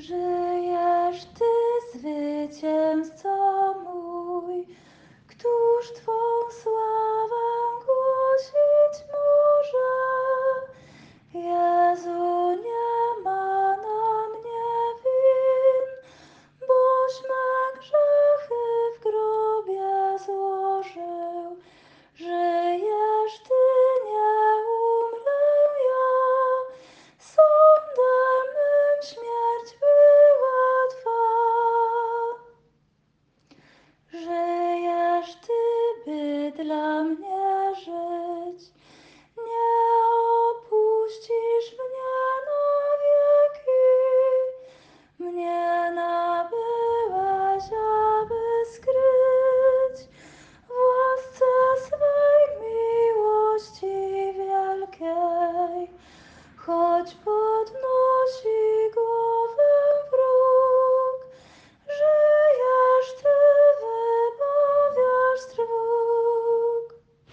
Żyjesz żyć. Nie opuścisz mnie na wieki, mnie nabyłaś, aby skryć. W łasce swej miłości wielkiej, choć podnosi